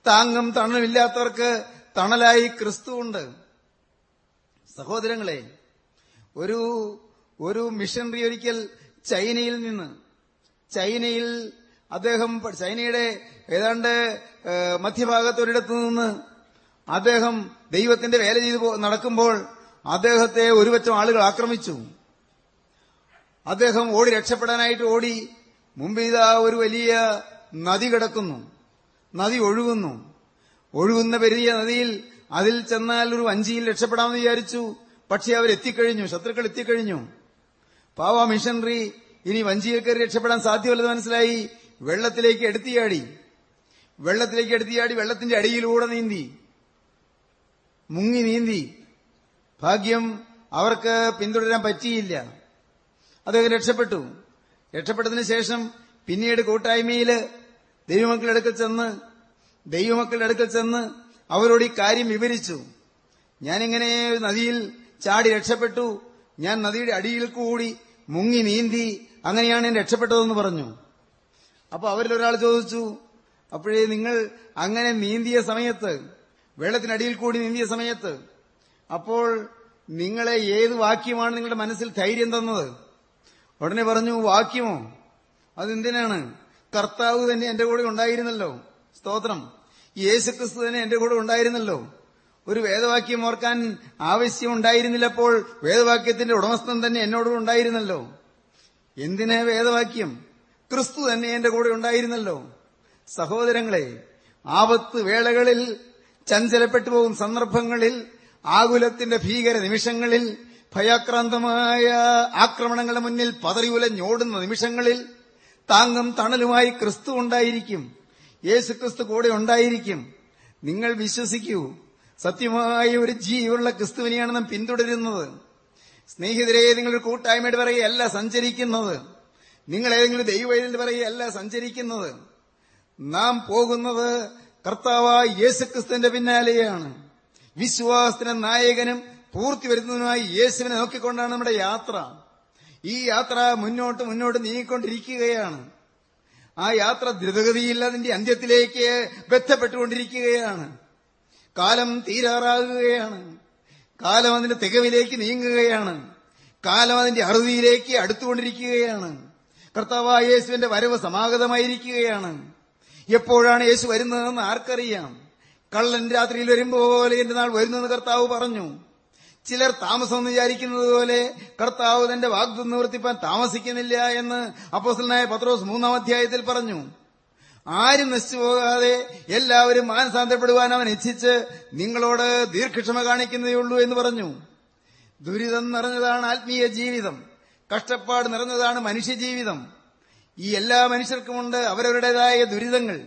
താങ്ങും തണലുമില്ലാത്തവർക്ക് തണലായി ക്രിസ്തുവുണ്ട് സഹോദരങ്ങളെ ഒരു ഒരു മിഷണറി ഒരിക്കൽ ചൈനയിൽ നിന്ന് ചൈനയിൽ അദ്ദേഹം ചൈനയുടെ ഏതാണ്ട് മധ്യഭാഗത്തൊരിടത്തു നിന്ന് അദ്ദേഹം ദൈവത്തിന്റെ വേല ചെയ്ത് നടക്കുമ്പോൾ അദ്ദേഹത്തെ ഒരുപറ്റം ആളുകൾ ആക്രമിച്ചു. അദ്ദേഹം ഓടി രക്ഷപ്പെടാനായിട്ട് ഓടി മുമ്പ് ഇതാ ഒരു വലിയ നദി കിടക്കുന്നു. നദി ഒഴുകുന്നു. ഒഴുകുന്ന പെരിയ നദിയിൽ അതിൽ ചെന്നാൽ ഒരു വഞ്ചിയിൽ രക്ഷപ്പെടാമെന്ന് വിചാരിച്ചു. പക്ഷെ അവർ എത്തിക്കഴിഞ്ഞു ശത്രുക്കൾ എത്തിക്കഴിഞ്ഞു. പാവ മിഷണറി ഇനി വഞ്ചിയിൽ കയറി രക്ഷപ്പെടാൻ സാധ്യമല്ലെന്ന് മനസ്സിലായി. വെള്ളത്തിലേക്ക് എടുത്തിയാടി. വെള്ളത്തിലേക്ക് എടുത്തിയാടി വെള്ളത്തിന്റെ അടിയിലൂടെ നീന്തി. മുങ്ങി നീന്തി. ഭാഗ്യം അവർക്ക് പിന്തുടരാൻ പറ്റിയില്ല. അദ്ദേഹം രക്ഷപ്പെട്ടു. രക്ഷപ്പെട്ടതിന് ശേഷം പിന്നീട് കൂട്ടായ്മയിൽ ദൈവമക്കളുടെ അടുക്കൽ ചെന്ന് ദൈവമക്കളുടെ അടുക്കൽ ചെന്ന് അവരോട് ഈ കാര്യം വിവരിച്ചു. ഞാനിങ്ങനെ നദിയിൽ ചാടി രക്ഷപ്പെട്ടു. ഞാൻ നദിയുടെ അടിയിൽ കൂടി മുങ്ങി നീന്തി അങ്ങനെയാണ് ഞാൻ രക്ഷപ്പെട്ടതെന്ന് പറഞ്ഞു. അപ്പൊ അവരിൽ ഒരാൾ ചോദിച്ചു അപ്പോഴേ നിങ്ങൾ അങ്ങനെ നീന്തിയ സമയത്ത് വെള്ളത്തിനടിയിൽ കൂടി നീന്തിയ സമയത്ത് അപ്പോൾ നിങ്ങളെ ഏത് വാക്യമാണ് നിങ്ങളുടെ മനസ്സിൽ ധൈര്യം തന്നത്? ഉടനെ പറഞ്ഞു വാക്യമോ? അതെന്തിനാണ്? കർത്താവ് തന്നെ എന്റെ കൂടെ ഉണ്ടായിരുന്നല്ലോ. സ്തോത്രം. യേശുക്രിസ്തു തന്നെ എന്റെ കൂടെ ഉണ്ടായിരുന്നല്ലോ. ഒരു വേദവാക്യം ഓർക്കാൻ ആവശ്യം ഉണ്ടായിരുന്നില്ലപ്പോൾ വേദവാക്യത്തിന്റെ ഉടമസ്ഥൻ തന്നെ എന്നോട് ഉണ്ടായിരുന്നല്ലോ. എന്തിന് വേദവാക്യം? ക്രിസ്തു തന്നെ എന്റെ കൂടെ ഉണ്ടായിരുന്നല്ലോ. സഹോദരങ്ങളെ ആപത്ത് വേളകളിൽ ചഞ്ചലപ്പെട്ടു പോകും സന്ദർഭങ്ങളിൽ ആകുലത്തിന്റെ ഭീകര നിമിഷങ്ങളിൽ ഭയാക്രാന്തമായ ആക്രമണങ്ങളുടെ മുന്നിൽ പതറിയുലഞ്ഞോടുന്ന നിമിഷങ്ങളിൽ താങ്ങും തണലുമായി ക്രിസ്തു ഉണ്ടായിരിക്കും. യേശു ക്രിസ്തു കൂടെ ഉണ്ടായിരിക്കും. നിങ്ങൾ വിശ്വസിക്കൂ സത്യമായ ഒരു ജീവുള്ള ക്രിസ്തുവിനെയാണ് നാം പിന്തുടരുന്നത്. സ്നേഹിതരെ ഒരു കൂട്ടായ്മയുടെ പറയുകയല്ല സഞ്ചരിക്കുന്നത്. നിങ്ങൾ ഏതെങ്കിലും ദൈവവൈദ്യന്റെ പറയുകയല്ല സഞ്ചരിക്കുന്നത്. നാം പോകുന്നത് കർത്താവായ യേശുക്രിസ്തുവിന്റെ പിന്നാലെയാണ്. വിശ്വാസത്തിന് നായകനും പൂർത്തി വരുന്നതിനുമായി യേശുവിനെ നോക്കിക്കൊണ്ടാണ് നമ്മുടെ യാത്ര. ഈ യാത്ര മുന്നോട്ട് മുന്നോട്ട് നീങ്ങിക്കൊണ്ടിരിക്കുകയാണ്. ആ യാത്ര ദ്രുതഗതിയില്ലാതിന്റെ അന്ത്യത്തിലേക്ക് ബന്ധപ്പെട്ടുകൊണ്ടിരിക്കുകയാണ്. കാലം തീരാറാകുകയാണ്. കാലം അതിന്റെ തികവിലേക്ക് നീങ്ങുകയാണ്. കാലം അതിന്റെ അറുതിയിലേക്ക് അടുത്തുകൊണ്ടിരിക്കുകയാണ്. കർത്താവായ യേശുവിന്റെ വരവ് സമാഗതമായിരിക്കുകയാണ്. എപ്പോഴാണ് യേശു വരുന്നതെന്ന് ആർക്കറിയാം? കള്ളൻ രാത്രിയിൽ വരുമ്പോലെ എന്റെ നാൾ വരുന്നെന്ന് കർത്താവ് പറഞ്ഞു. ചിലർ താമസം വിചാരിക്കുന്നത് പോലെ കർത്താവ് തന്റെ വാഗ്ദം നിവർത്തിപ്പാൻ താമസിക്കുന്നില്ല എന്ന് അപ്പോസലനായ പത്രോസ് മൂന്നാം അധ്യായത്തിൽ പറഞ്ഞു. ആരും നശിച്ചു പോകാതെ എല്ലാവരും മാനസാന്തരപ്പെടുവാൻ അവൻ ഇച്ഛിച്ച് നിങ്ങളോട് ദീർഘക്ഷമ കാണിക്കുന്നതേയുള്ളൂ എന്ന് പറഞ്ഞു. ദുരിതം നിറഞ്ഞതാണ് ആത്മീയ ജീവിതം. കഷ്ടപ്പാട് നിറഞ്ഞതാണ് മനുഷ്യജീവിതം. ഈ എല്ലാ മനുഷ്യർക്കുമുണ്ട് അവരവരുടേതായ ദുരിതങ്ങൾ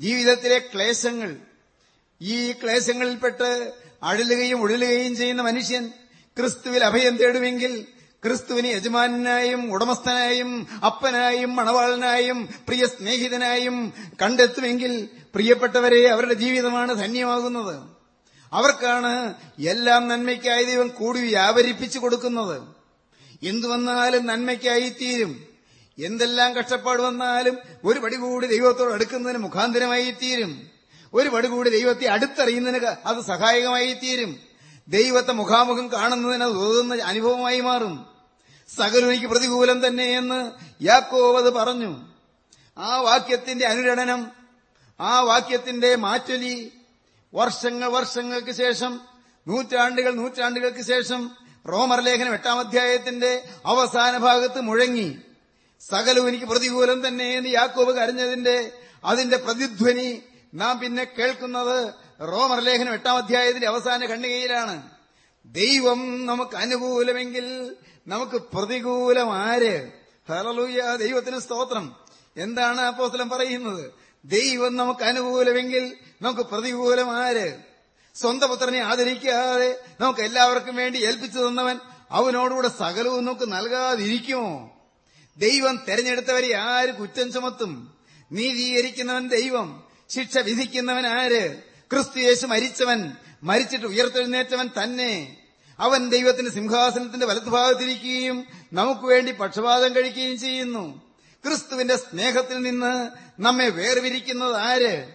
ജീവിതത്തിലെ ക്ലേശങ്ങൾ. ഈ ക്ലേശങ്ങളിൽപ്പെട്ട് അഴലുകയും ഉഴലുകയും ചെയ്യുന്ന മനുഷ്യൻ ക്രിസ്തുവിൽ അഭയം തേടുമെങ്കിൽ ക്രിസ്തുവിന് യജമാനായും ഉടമസ്ഥനായും അപ്പനായും മണവാളനായും പ്രിയ സ്നേഹിതനായും കണ്ടെത്തുമെങ്കിൽ പ്രിയപ്പെട്ടവരെ അവരുടെ ജീവിതമാണ് ധന്യമാകുന്നത്. അവർക്കാണ് എല്ലാം നന്മയ്ക്കായി ദൈവം കൂടി വ്യാപരിപ്പിച്ചു കൊടുക്കുന്നത്. എന്തു വന്നാലും നന്മയ്ക്കായി തീരും. എന്തെല്ലാം കഷ്ടപ്പാട് വന്നാലും ഒരു പടി കൂടി ദൈവത്തോട് അടുക്കുന്നതിന് മുഖാന്തരമായി തീരും. ഒരു പടി കൂടി ദൈവത്തെ അടുത്തറിയുന്നതിന് അത് സഹായകമായി തീരും. ദൈവത്തെ മുഖാമുഖം കാണുന്നതിന് അത് ഉതകുന്ന അനുഭവമായി മാറും. സകലുനിക്ക് പ്രതികൂലം തന്നെ എന്ന് യാക്കോവ് പറഞ്ഞു. ആ വാക്യത്തിന്റെ അനുരണനം ആ വാക്യത്തിന്റെ മാറ്റൊലി വർഷങ്ങൾ വർഷങ്ങൾക്ക് ശേഷം നൂറ്റാണ്ടുകൾ നൂറ്റാണ്ടുകൾക്ക് ശേഷം റോമർ ലേഖനം എട്ടാം അധ്യായത്തിന്റെ അവസാന ഭാഗത്ത് മുഴങ്ങി. സകലവും എനിക്ക് പ്രതികൂലം തന്നെ എന്ന് യാക്കോബ് കരഞ്ഞതിന്റെ അതിന്റെ പ്രതിധ്വനി നാം പിന്നെ കേൾക്കുന്നത് റോമർ ലേഖനം എട്ടാം അധ്യായത്തിന്റെ അവസാന ഖണ്ഡികയിലാണ് ദൈവം നമുക്ക് അനുകൂലമെങ്കിൽ നമുക്ക് പ്രതികൂലം ആര്? ഹലലൂയ ദൈവത്തിന് സ്തോത്രം. എന്താണ് അപ്പോസ്തലൻ പറയുന്നത്? ദൈവം നമുക്ക് അനുകൂലമെങ്കിൽ നമുക്ക് പ്രതികൂലം ആര്? സ്വന്തം പുത്രനെ ആദരിക്കാതെ നമുക്ക് എല്ലാവർക്കും വേണ്ടി ഏൽപ്പിച്ചു തന്നവൻ അവനോടുകൂടെ സകലവും നമുക്ക് നൽകാതിരിക്കുമോ? ദൈവം തെരഞ്ഞെടുത്തവരെ ആര് കുറ്റം ചുമത്തും? നീതീകരിക്കുന്നവൻ ദൈവം. ശിക്ഷ വിധിക്കുന്നവൻ ആര്? ക്രിസ്തു യേശു മരിച്ചവൻ. മരിച്ചിട്ട് ഉയർത്തെഴുന്നേറ്റവൻ തന്നെ. അവൻ ദൈവത്തിന്റെ സിംഹാസനത്തിന്റെ വലതുഭാഗത്തിരിക്കുകയും നമുക്ക് വേണ്ടി പക്ഷപാതം കഴിക്കുകയും ചെയ്യുന്നു. ക്രിസ്തുവിന്റെ സ്നേഹത്തിൽ നിന്ന് നമ്മെ വേർവിരിക്കുന്നത് ആര്?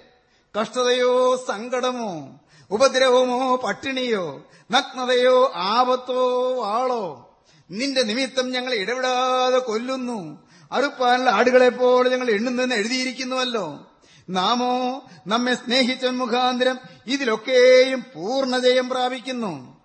കഷ്ടതയോ സങ്കടമോ ഉപദ്രവമോ പട്ടിണിയോ നഗ്നതയോ ആപത്തോ ആളോ? നിന്റെ നിമിത്തം ഞങ്ങൾ ഇടപെടാതെ കൊല്ലുന്നു. അറുപ്പാനുള്ള ആടുകളെപ്പോലെ ഞങ്ങൾ എണ്ണുന്നെന്ന് എഴുതിയിരിക്കുന്നുവല്ലോ. നാമോ നമ്മെ സ്നേഹിച്ച മുഖാന്തരം ഇതിലൊക്കെയും പൂർണജയം പ്രാപിക്കുന്നു.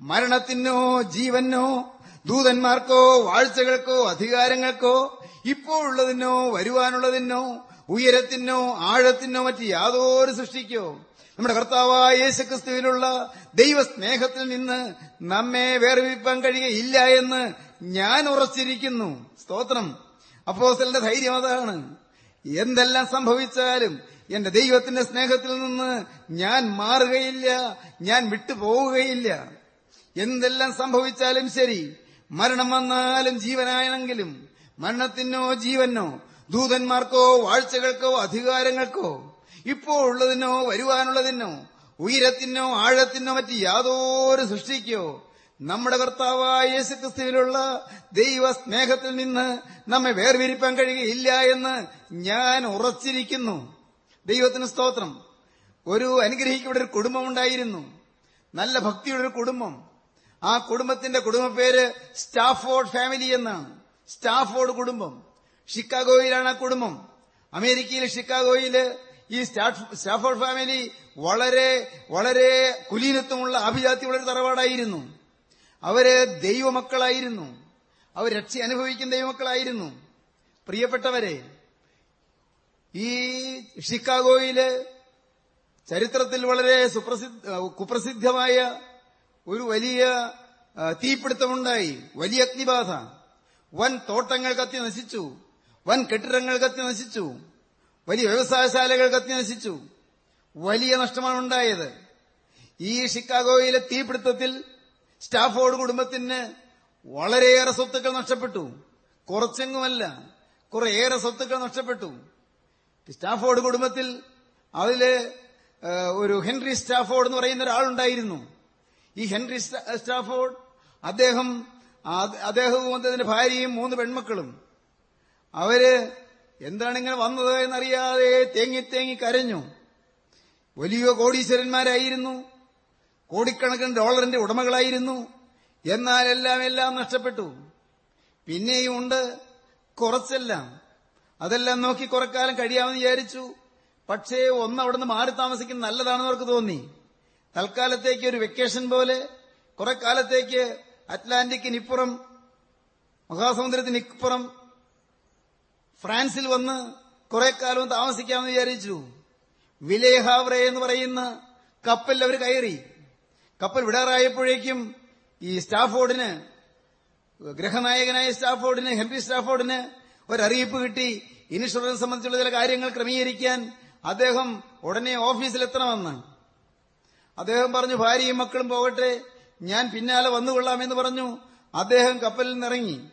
മരണത്തിനോ ജീവനോ ദൂതന്മാർക്കോ വാഴ്ചകൾക്കോ അധികാരങ്ങൾക്കോ ഇപ്പോഴുള്ളതിനോ വരുവാനുള്ളതിനോ ഉയരത്തിനോ ആഴത്തിനോ മറ്റ് യാതൊരു സൃഷ്ടിക്കോ നമ്മുടെ കർത്താവായ യേശുക്രിസ്തുവിലുള്ള ദൈവസ്നേഹത്തിൽ നിന്ന് നമ്മെ വേർപിരിപ്പാൻ കഴിയയില്ല എന്ന് ഞാൻ ഉറച്ചിരിക്കുന്നു. സ്തോത്രം. അപ്പോസലിന്റെ ധൈര്യം അതാണ്. എന്തെല്ലാം സംഭവിച്ചാലും എന്റെ ദൈവത്തിന്റെ സ്നേഹത്തിൽ നിന്ന് ഞാൻ മാറുകയില്ല ഞാൻ വിട്ടുപോവുകയില്ല. എന്തെല്ലാം സംഭവിച്ചാലും ശരി മരണം വന്നാലും ജീവനായെങ്കിലും മരണത്തിനോ ജീവനോ ദൂതന്മാർക്കോ വാഴ്ചകൾക്കോ അധികാരങ്ങൾക്കോ ഇപ്പോ ഉള്ളതിനോ വരുവാനുള്ളതിനോ ഉയരത്തിനോ ആഴത്തിനോ മറ്റ് യാതൊരു സൃഷ്ടിക്കോ നമ്മുടെ കർത്താവായ യേശുക്രിസ്തുവിലുള്ള ദൈവ സ്നേഹത്തിൽ നിന്ന് നമ്മെ വേർവിരിപ്പാൻ കഴിയുകയില്ല എന്ന് ഞാൻ ഉറച്ചിരിക്കുന്നു. ദൈവത്തിന് സ്തോത്രം. ഒരു അനുഗ്രഹിക്കപ്പെട്ട ഒരു കുടുംബം ഉണ്ടായിരുന്നു. നല്ല ഭക്തിയുടെ ഒരു കുടുംബം. ആ കുടുംബത്തിന്റെ കുടുംബ പേര് സ്റ്റാഫോർഡ് ഫാമിലി എന്നാണ്. സ്റ്റാഫോർഡ് കുടുംബം. ഷിക്കാഗോയിലാണ് ആ കുടുംബം. അമേരിക്കയിലെ ഷിക്കാഗോയിൽ ഈ സ്റ്റാഫോർഡ് ഫാമിലി വളരെ വളരെ കുലീനത്വമുള്ള ആഭിജാത്യമുള്ള ഒരു തറവാടായിരുന്നു. അവർ ദൈവമക്കളായിരുന്നു. അവർ രക്ഷ അനുഭവിക്കുന്ന ദൈവമക്കളായിരുന്നു. പ്രിയപ്പെട്ടവരെ ഈ ഷിക്കാഗോയിൽ ചരിത്രത്തിൽ വളരെ സുപ്രസിദ്ധ കുപ്രസിദ്ധമായ ഒരു വലിയ തീപിടുത്തമുണ്ടായി. വലിയ അഗ്നിബാധ. വൻ തോട്ടങ്ങൾ കത്തി നശിച്ചു. വൻ കെട്ടിടങ്ങൾ കത്തി നശിച്ചു. വലിയ വ്യവസായശാലകൾ കത്തി നശിച്ചു. വലിയ നഷ്ടമാണ് ഉണ്ടായത്. ഈ ഷിക്കാഗോയിലെ തീപിടുത്തത്തിൽ സ്റ്റാഫോർഡ് കുടുംബത്തിന് വളരെയേറെ സ്വത്തുക്കൾ നഷ്ടപ്പെട്ടു. കുറച്ചെങ്ങുമല്ല കുറേയേറെ സ്വത്തുക്കൾ നഷ്ടപ്പെട്ടു. സ്റ്റാഫോർഡ് കുടുംബത്തിൽ അതിൽ ഒരു ഹെൻറി സ്റ്റാഫോർഡ് എന്ന് പറയുന്ന ഒരാളുണ്ടായിരുന്നു. ഈ ഹെൻറി സ്റ്റാഫോർഡ് അദ്ദേഹം അദ്ദേഹവും അദ്ദേഹത്തിന്റെ ഭാര്യയും മൂന്ന് പെൺമക്കളും. അവർ എന്താണ് ഇങ്ങനെ വന്നത് എന്നറിയാതെ തേങ്ങി തേങ്ങി കരഞ്ഞു. വലിയ കോടീശ്വരന്മാരായിരുന്നു. കോടിക്കണക്കിന് ഡോളറിന്റെ ഉടമകളായിരുന്നു. എന്നാൽ എല്ലാം എല്ലാം നഷ്ടപ്പെട്ടു. പിന്നെയും ഉണ്ട് കുറച്ചെല്ലാം. അതെല്ലാം നോക്കി കുറെ കാലം കഴിയാമെന്ന് വിചാരിച്ചു. പക്ഷേ ഒന്ന് അവിടുന്ന് മാറി താമസിക്കുന്നത് നല്ലതാണെന്ന് അവർക്ക് തോന്നി. തൽക്കാലത്തേക്ക് ഒരു വെക്കേഷൻ പോലെ കുറെ കാലത്തേക്ക് അറ്റ്ലാന്റിക്കിനിപ്പുറം മഹാസമുദ്രത്തിനിപ്പുറം ഫ്രാൻസിൽ വന്ന് കുറെ കാലം താമസിക്കാമെന്ന് വിചാരിച്ചു. വിലേഹാവ്രെ എന്ന് പറയുന്ന കപ്പലിൽ അവർ കയറി. കപ്പൽ വിടാറായപ്പോഴേക്കും ഈ സ്റ്റാഫോർഡിന് ഗ്രഹനായകനായ സ്റ്റാഫോർഡിന് ഹെൻറി സ്റ്റാഫോർഡിന് ഒരറിയിപ്പ് കിട്ടി. ഇൻഷുറൻസ് സംബന്ധിച്ചുള്ള ചില കാര്യങ്ങൾ ക്രമീകരിക്കാൻ അദ്ദേഹം ഉടനെ ഓഫീസിലെത്തണമെന്ന്. അദ്ദേഹം പറഞ്ഞു ഭാര്യയും മക്കളും പോകട്ടെ ഞാൻ പിന്നാലെ വന്നുകൊള്ളാമെന്ന് പറഞ്ഞു. അദ്ദേഹം കപ്പലിൽ നിന്നിറങ്ങി.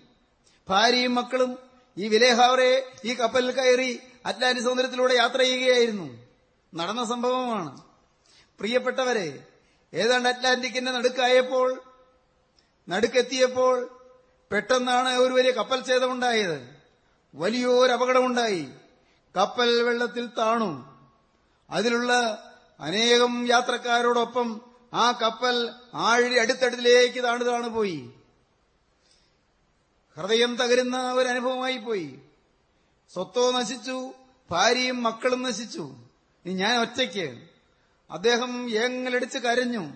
ഭാര്യയും മക്കളും ഈ വിലേഹാവറെ ഈ കപ്പലിൽ കയറി അറ്റ്ലാന്റിക് സമുദ്രത്തിലൂടെ യാത്ര ചെയ്യുകയായിരുന്നു. നടന്ന സംഭവമാണ്. പ്രിയപ്പെട്ടവരെ ഏതാണ്ട് അറ്റ്ലാന്റിക്കിന്റെ നടുക്കായപ്പോൾ? നടുക്കെത്തിയപ്പോൾ പെട്ടെന്നാണ് ഒരു വലിയ കപ്പൽ ഛേദമുണ്ടായത്. വലിയൊരു അപകടമുണ്ടായി. കപ്പൽ വെള്ളത്തിൽ താണു. അതിലുള്ള അനേകം യാത്രക്കാരോടൊപ്പം ആ കപ്പൽ ആഴി അടുത്തടുത്തിലേക്ക് താണു താണു പോയി. ഹൃദയം തകരുന്ന ഒരു അനുഭവമായി പോയി. സ്വത്തോ നശിച്ചു ഭാര്യയും മക്കളും നശിച്ചു. ഞാൻ ഒറ്റയ്ക്ക്. അദ്ദേഹം ഏങ്ങലടിച്ച് കരഞ്ഞു.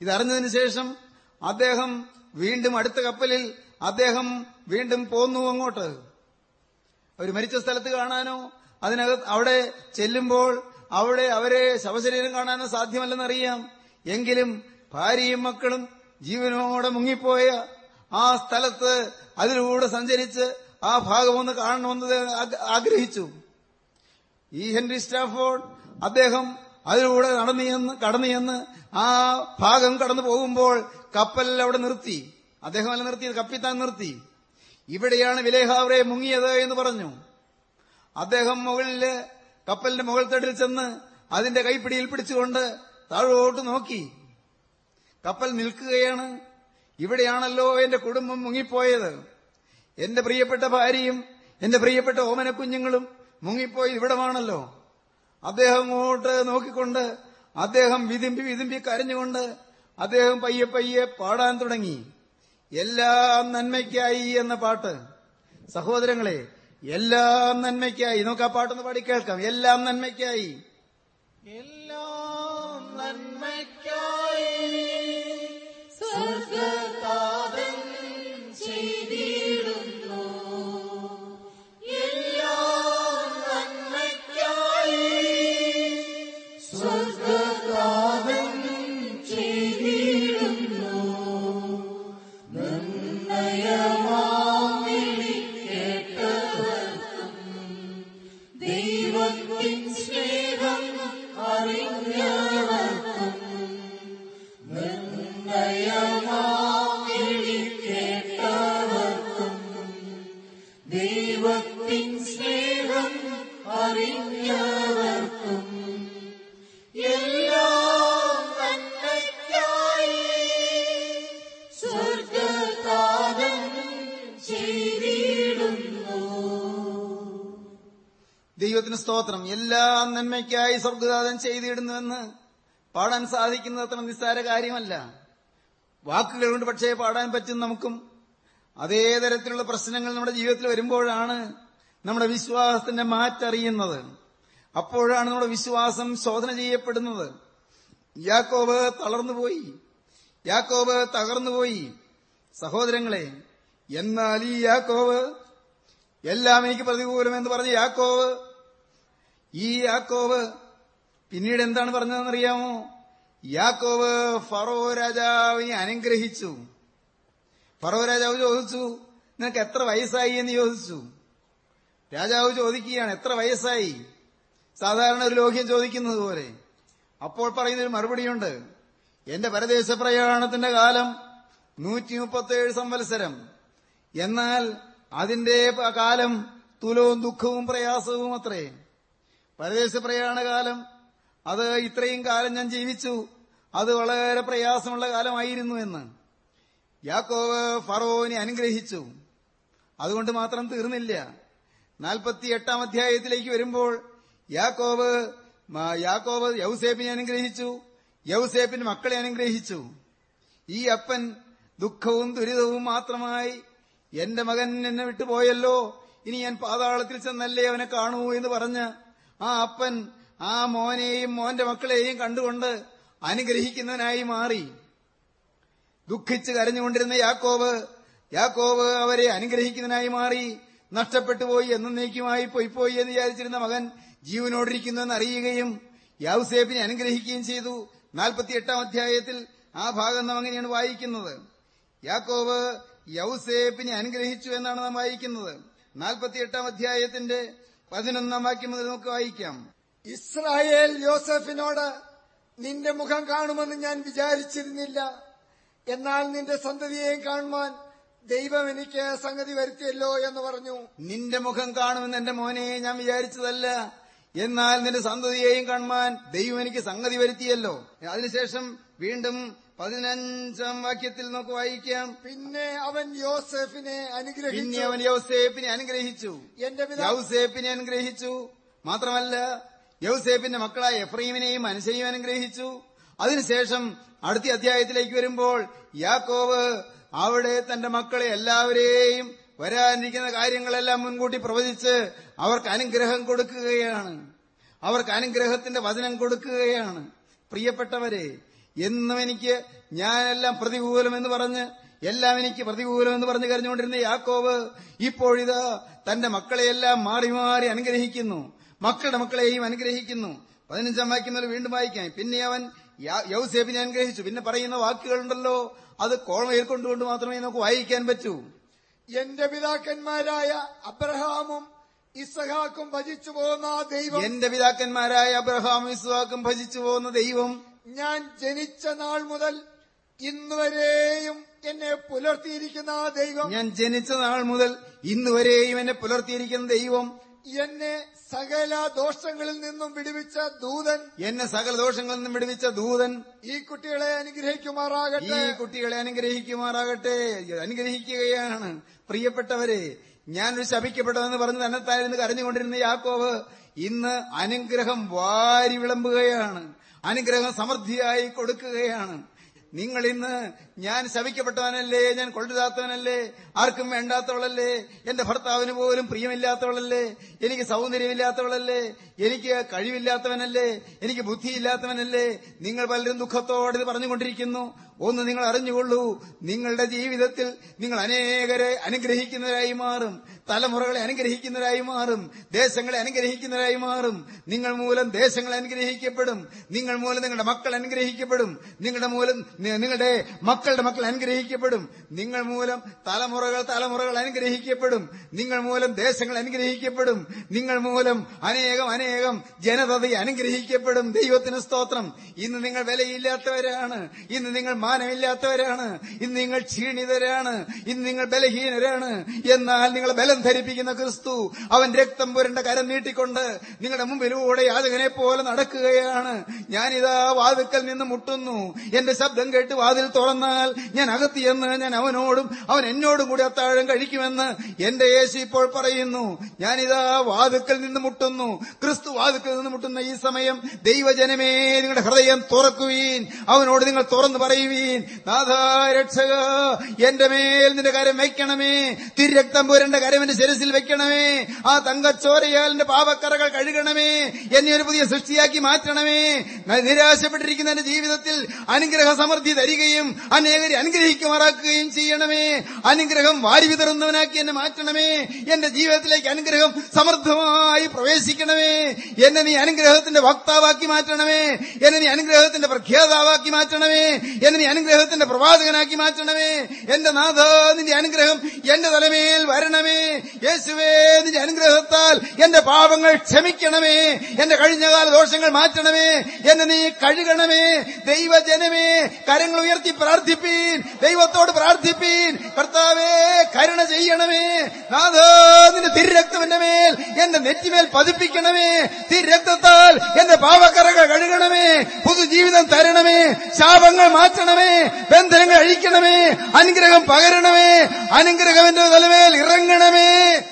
ഇതറിഞ്ഞതിന് ശേഷം അദ്ദേഹം വീണ്ടും അടുത്ത കപ്പലിൽ അദ്ദേഹം വീണ്ടും പോന്നു അങ്ങോട്ട്. അവർ മരിച്ച സ്ഥലത്ത് കാണാനോ അതിനകത്ത് അവിടെ ചെല്ലുമ്പോൾ അവിടെ അവരെ ശവശരീരം കാണാനോ സാധ്യമല്ലെന്നറിയാം. എങ്കിലും ഭാര്യയും മക്കളും ജീവനോടെ മുങ്ങിപ്പോയ ആ സ്ഥലത്ത് അതിലൂടെ സഞ്ചരിച്ച് ആ ഭാഗമൊന്ന് കാണണമെന്ന് ആഗ്രഹിച്ചു. ഈ ഹെൻറി സ്റ്റാഫോർഡ് അദ്ദേഹം അതിലൂടെ നടന്നു ചെന്ന് കടന്നു ചെന്ന് ആ ഭാഗം കടന്നു പോകുമ്പോൾ കപ്പൽ അവിടെ നിർത്തി. അദ്ദേഹം അല്ല നിർത്തി കപ്പിത്താൻ നിർത്തി. ഇവിടെയാണ് വിലേഹാവറെ മുങ്ങിയത് എന്ന് പറഞ്ഞു. അദ്ദേഹം മുകളിൽ കപ്പലിന്റെ മുകൾ തട്ടിൽ ചെന്ന് അതിന്റെ കൈപ്പിടിയിൽ പിടിച്ചുകൊണ്ട് താഴോട്ട് നോക്കി. കപ്പൽ നിൽക്കുകയാണ്. ഇവിടെയാണല്ലോ എന്റെ കുടുംബം മുങ്ങിപ്പോയത്. എന്റെ പ്രിയപ്പെട്ട ഭാര്യയും എന്റെ പ്രിയപ്പെട്ട ഓമന കുഞ്ഞുങ്ങളും മുങ്ങിപ്പോയി ഇവിടമാണല്ലോ. അദ്ദേഹം അങ്ങോട്ട് നോക്കിക്കൊണ്ട് അദ്ദേഹം വിതുമ്പി വിതുമ്പി കരഞ്ഞുകൊണ്ട് അദ്ദേഹം പയ്യെ പയ്യെ പാടാൻ തുടങ്ങി. എല്ലാം നന്മയ്ക്കായി എന്ന പാട്ട്. സഹോദരങ്ങളെ എല്ലാം നന്മയ്ക്കായി. നമുക്ക് ആ പാട്ടൊന്ന് പാടി കേൾക്കാം. എല്ലാം നന്മയ്ക്കായി. എല്ലാം നന്മയ്ക്കായി. സ്വർഗതാതൻ സ്തോത്രം. എല്ലാ നന്മയ്ക്കായി സ്വർഗദാതൻ ചെയ്തിടുന്നുവെന്ന് പാടാൻ സാധിക്കുന്നത് അത്ര നിസ്സാര കാര്യമല്ല. വാക്കുകൾ കൊണ്ട് പക്ഷേ പാടാൻ പറ്റും നമുക്കും. അതേ തരത്തിലുള്ള പ്രശ്നങ്ങൾ നമ്മുടെ ജീവിതത്തിൽ വരുമ്പോഴാണ് നമ്മുടെ വിശ്വാസത്തിന്റെ മാറ്ററിയുന്നത്. അപ്പോഴാണ് നമ്മുടെ വിശ്വാസം ശോധന ചെയ്യപ്പെടുന്നത്. യാക്കോബ് തളർന്നുപോയി. യാക്കോബ് തകർന്നുപോയി. സഹോദരങ്ങളെ എന്നാൽ ഈ യാക്കോവ് എല്ലാം എനിക്ക് പ്രതികൂലമെന്ന് പറഞ്ഞ് യാക്കോവ് ഈ യാക്കോവ് പിന്നീട് എന്താണ് പറഞ്ഞതെന്ന് പറഞ്ഞതെന്നറിയാമോ? യാക്കോവ് ഫറോ രാജാവിനെ അനുഗ്രഹിച്ചു. ഫറോ രാജാവ് ചോദിച്ചു നിനക്ക് എത്ര വയസ്സായി? എന്ന് ചോദിച്ചു. രാജാവ് ചോദിക്കുകയാണ് എത്ര വയസ്സായി? സാധാരണ ഒരു ലോഹ്യം ചോദിക്കുന്നത് പോലെ. അപ്പോൾ പറയുന്നൊരു മറുപടിയുണ്ട് എന്റെ പരദേശ പ്രയാണത്തിന്റെ കാലം നൂറ്റി മുപ്പത്തേഴ് സംവത്സരം. എന്നാൽ അതിന്റെ കാലം തുലവും ദുഃഖവും പ്രയാസവും അത്രേ പരദേശ പ്രയാണകാലം. അത് ഇത്രയും കാലം ഞാൻ ജീവിച്ചു. അത് വളരെ പ്രയാസമുള്ള കാലമായിരുന്നു എന്ന്. യാക്കോവ് ഫറോവിനെ അനുഗ്രഹിച്ചു. അതുകൊണ്ട് മാത്രം തീർന്നില്ല. നാൽപ്പത്തി എട്ടാം അധ്യായത്തിലേക്ക് വരുമ്പോൾ യാക്കോവ് യാക്കോവ് യൗസേപ്പിനെ അനുഗ്രഹിച്ചു. യൗസേപ്പിന് മക്കളെ അനുഗ്രഹിച്ചു. ഈ അപ്പൻ ദുഃഖവും ദുരിതവും മാത്രമായി എന്റെ മകൻ എന്നെ വിട്ടുപോയല്ലോ. ഇനി ഞാൻ പാതാളത്തിൽ ചെന്നല്ലേ അവനെ കാണൂ എന്ന് പറഞ്ഞ് ആ അപ്പൻ ആ മോനെയും മോന്റെ മക്കളെയും കണ്ടുകൊണ്ട് അനുഗ്രഹിക്കുന്നവനായി മാറി. ദുഃഖിച്ച് കരഞ്ഞുകൊണ്ടിരുന്ന യാക്കോവ് യാക്കോവ് അവരെ അനുഗ്രഹിക്കുന്നതിനായി മാറി. നഷ്ടപ്പെട്ടുപോയി എന്നേക്കുമായി പൊയ്പോയി എന്ന് വിചാരിച്ചിരുന്ന മകൻ ജീവനോടിരിക്കുന്നുവെന്ന് അറിയുകയും യാവുസേബിനെ അനുഗ്രഹിക്കുകയും ചെയ്തു. നാൽപ്പത്തിയെട്ടാം അധ്യായത്തിൽ ആ ഭാഗം നാം അങ്ങനെയാണ് വായിക്കുന്നത്. യാക്കോവ് യൗസേപ്പിനെ അനുഗ്രഹിച്ചു എന്നാണ് നാം വായിക്കുന്നത്. നാൽപ്പത്തിയെട്ടാം അധ്യായത്തിന്റെ പതിനൊന്നാം വാക്യം മുതൽ നമുക്ക് വായിക്കാം. ഇസ്രായേൽ യോസഫിനോട് നിന്റെ മുഖം കാണുമെന്ന് ഞാൻ വിചാരിച്ചിരുന്നില്ല. എന്നാൽ നിന്റെ സന്തതിയെയും കാണുവാൻ ദൈവം എനിക്ക് സംഗതി വരുത്തിയല്ലോ എന്ന് പറഞ്ഞു. നിന്റെ മുഖം കാണുമെന്ന് എന്റെ മോനെ ഞാൻ വിചാരിച്ചതല്ല. എന്നാൽ നിന്റെ സന്തതിയെയും കാണുവാൻ ദൈവം എനിക്ക് സംഗതി വരുത്തിയല്ലോ. അതിനുശേഷം വീണ്ടും പതിനഞ്ചാം വാക്യത്തിൽ നമുക്ക് വായിക്കാം. പിന്നെ അവൻ യോസഫിനെ പിന്നെ അനുഗ്രഹിച്ചു അവൻ യോസേഫിനെ അനുഗ്രഹിച്ചു. എന്റെ യൗസേപ്പിനെ അനുഗ്രഹിച്ചു. മാത്രമല്ല യൗസേപ്പിന്റെ മക്കളായ എഫ്രീമിനെയും മനുഷ്യനെയും അനുഗ്രഹിച്ചു. അതിനുശേഷം അടുത്ത അധ്യായത്തിലേക്ക് വരുമ്പോൾ യാക്കോവ് അവിടെ തന്റെ മക്കളെ എല്ലാവരെയും വരാനിരിക്കുന്ന കാര്യങ്ങളെല്ലാം മുൻകൂട്ടി പ്രവചിച്ച് അവർക്ക് അനുഗ്രഹം കൊടുക്കുകയാണ്. അവർക്ക് അനുഗ്രഹത്തിന്റെ വചനം കൊടുക്കുകയാണ്. പ്രിയപ്പെട്ടവരെ എന്നും എനിക്ക് ഞാനെല്ലാം പ്രതികൂലമെന്ന് പറഞ്ഞ് എല്ലാം എനിക്ക് പ്രതികൂലമെന്ന് പറഞ്ഞ് കരഞ്ഞുകൊണ്ടിരുന്ന യാക്കോവ് ഇപ്പോഴിതാ തന്റെ മക്കളെയെല്ലാം മാറി മാറി അനുഗ്രഹിക്കുന്നു. മക്കളുടെ മക്കളെയും അനുഗ്രഹിക്കുന്നു. പതിനഞ്ചാം വാക്യം മുതൽ വീണ്ടും വായിക്കാം. പിന്നെ അവൻ യൗസേബിനെ അനുഗ്രഹിച്ചു. പിന്നെ പറയുന്ന വാക്കുകളുണ്ടല്ലോ. അത് കോളമയിൽ കൊണ്ടുകൊണ്ട് മാത്രമേ നമുക്ക് വായിക്കാൻ പറ്റൂ. എന്റെ പിതാക്കന്മാരായ അബ്രഹാമും ഇസഹാക്കും ഭജിച്ചു പോകുന്ന ദൈവം എന്റെ പിതാക്കന്മാരായ അബ്രഹാമും ഇസഹാക്കും ഭജിച്ചു പോകുന്ന ദൈവം ഞാൻ ജനിച്ച നാൾ മുതൽ ഇന്നുവരെയും എന്നെ പുലർത്തിയിരിക്കുന്ന ആ ദൈവം ഞാൻ ജനിച്ച നാൾ മുതൽ ഇന്നുവരെയും എന്നെ പുലർത്തിയിരിക്കുന്ന ദൈവം എന്നെ സകല ദോഷങ്ങളിൽ നിന്നും വിടുവിച്ച ദൂതൻ എന്നെ സകല ദോഷങ്ങളിൽ നിന്നും വിടുവിച്ച ദൂതൻ ഈ കുട്ടികളെ അനുഗ്രഹിക്കുമാറാകട്ടെ. ഈ കുട്ടികളെ അനുഗ്രഹിക്കുമാറാകട്ടെ. അനുഗ്രഹിക്കുകയാണ്. പ്രിയപ്പെട്ടവരെ ഞാനൊരു ശപിക്കപ്പെട്ടതെന്ന് പറഞ്ഞ് തന്നെത്തായിരുന്നു കരഞ്ഞുകൊണ്ടിരുന്ന യാക്കോവ് ഇന്ന് അനുഗ്രഹം വാരി വിളമ്പുകയാണ്. അനുഗ്രഹം സമൃദ്ധിയായി കൊടുക്കുകയാണ്. നിങ്ങൾ ഇന്ന് ഞാൻ ശവിക്കപ്പെട്ടവനല്ലേ ഞാൻ കൊള്ളരുതാത്തവനല്ലേ ആർക്കും വേണ്ടാത്തവളല്ലേ എന്റെ ഭർത്താവിന് പോലും പ്രിയമില്ലാത്തവളല്ലേ എനിക്ക് സൗന്ദര്യമില്ലാത്തവളല്ലേ എനിക്ക് കഴിവില്ലാത്തവനല്ലേ എനിക്ക് ബുദ്ധിയില്ലാത്തവനല്ലേ നിങ്ങൾ പലരും ദുഃഖത്തോടെ പറഞ്ഞുകൊണ്ടിരിക്കുന്നു. ഒന്ന് നിങ്ങൾ അറിഞ്ഞുകൊള്ളൂ നിങ്ങളുടെ ജീവിതത്തിൽ നിങ്ങൾ അനേകരെ അനുഗ്രഹിക്കുന്നവരായി മാറും. തലമുറകളെ അനുഗ്രഹിക്കുന്നവരായി മാറും. ദേശങ്ങളെ അനുഗ്രഹിക്കുന്നവരായി മാറും. നിങ്ങൾ മൂലം ദേശങ്ങൾ അനുഗ്രഹിക്കപ്പെടും. നിങ്ങൾ മൂലം നിങ്ങളുടെ മക്കൾ അനുഗ്രഹിക്കപ്പെടും. നിങ്ങളുടെ മൂലം നിങ്ങളുടെ മക്കളുടെ മക്കൾ അനുഗ്രഹിക്കപ്പെടും. നിങ്ങൾ മൂലം തലമുറകൾ തലമുറകൾ അനുഗ്രഹിക്കപ്പെടും. നിങ്ങൾ മൂലം ദേശങ്ങൾ അനുഗ്രഹിക്കപ്പെടും. നിങ്ങൾ മൂലം അനേകം അനേകം ജനതയെ അനുഗ്രഹിക്കപ്പെടും. ദൈവത്തിന് സ്തോത്രം. ഇന്ന് നിങ്ങൾ വിലയില്ലാത്തവരാണ്. ഇന്ന് നിങ്ങൾ മാനമില്ലാത്തവരാണ് ഇന്ന് നിങ്ങൾ ക്ഷീണിതരാണ്. ഇന്ന് നിങ്ങൾ ബലഹീനരാണ്. എന്നാൽ നിങ്ങളെ ബലം ധരിപ്പിക്കുന്ന ക്രിസ്തു അവൻ രക്തം പുരണ്ട കരം നീട്ടിക്കൊണ്ട് നിങ്ങളുടെ മുമ്പിലൂടെ യാതകനെ പോലെ നടക്കുകയാണ്. ഞാനിതാ വാതുക്കൽ നിന്ന് മുട്ടുന്നു. എന്റെ ശബ്ദം കേട്ട് വാതിൽ തുറന്നാൽ ഞാൻ അകത്തിയെന്ന് ഞാൻ അവനോടും അവൻ എന്നോടും കൂടി അത്താഴം കഴിക്കുമെന്ന് എന്റെ യേശു ഇപ്പോൾ പറയുന്നു. ഞാനിതാ വാതുക്കൽ നിന്ന് മുട്ടുന്നു. ക്രിസ്തു വാതുക്കൽ നിന്ന് മുട്ടുന്ന ഈ സമയം ദൈവജനമേ നിങ്ങളുടെ ഹൃദയം തുറക്കുവീൻ. അവനോട് നിങ്ങൾ തുറന്നു പറയുവീൻ. നാഥാ രക്ഷക എന്റെ മേൽ നിന്റെ കരം വയ്ക്കണമേ. തിരക്തം പുരന്റെ കരം എന്റെ ശിരസിൽ വെക്കണമേ ആ തങ്കച്ചോരയാൽ എന്റെ പാവക്കറകൾ കഴുകണമേ. എന്നെ ഒരു പുതിയ സൃഷ്ടിയാക്കി മാറ്റണമേ. നിരാശപ്പെട്ടിരിക്കുന്ന എന്റെ ജീവിതത്തിൽ അനുഗ്രഹ സമൃദ്ധി തരികയും അനേകരെ അനുഗ്രഹിക്കുമാറാക്കുകയും ചെയ്യണമേ. അനുഗ്രഹം വാരി വിതറുന്നവനാക്കി എന്നെ മാറ്റണമേ. എന്റെ ജീവിതത്തിലേക്ക് അനുഗ്രഹം സമൃദ്ധമായി പ്രവേശിക്കണമേ. എന്നെ നീ അനുഗ്രഹത്തിന്റെ വക്താവാക്കി മാറ്റണമേ. എന്നെ നീ അനുഗ്രഹത്തിന്റെ പ്രഖ്യാതാവാക്കി മാറ്റണമേ. എന്നെ അനുഗ്രഹത്തിന്റെ പ്രവാചകനാക്കി മാറ്റണമേ. എന്റെ നാഥ നിന്റെ അനുഗ്രഹം എന്റെ തലമേൽ വരണമേ. യേശുവേ നിന്റെ അനുഗ്രഹത്താൽ എന്റെ പാപങ്ങൾ ക്ഷമിക്കണമേ. എന്റെ കഴിഞ്ഞകാല ദോഷങ്ങൾ മാറ്റണമേ. എന്നെ നീ കഴുകണമേ. ദൈവജനമേ കരങ്ങൾ ഉയർത്തി പ്രാർത്ഥിപ്പീൻ. ദൈവത്തോട് പ്രാർത്ഥിപ്പീൻ. കർത്താവേ കരുണ ചെയ്യണമേ. നാഥാതിന്റെ നിന്റെ തിരുരക്തം മേൽ എന്റെ നെറ്റിമേൽ പതിപ്പിക്കണമേ. തിരുരക്തത്താൽ എന്റെ പാവക്കറകൾ കഴുകണമേ. പുതുജീവിതം തരണമേ. ശാപങ്ങൾ മാറ്റണമേ. ബന്ധനങ്ങൾ അഴിക്കണമേ. അനുഗ്രഹം പകരണമേ. അനുഗ്രഹം എന്റെ തലമേൽ ഇറങ്ങണമേ.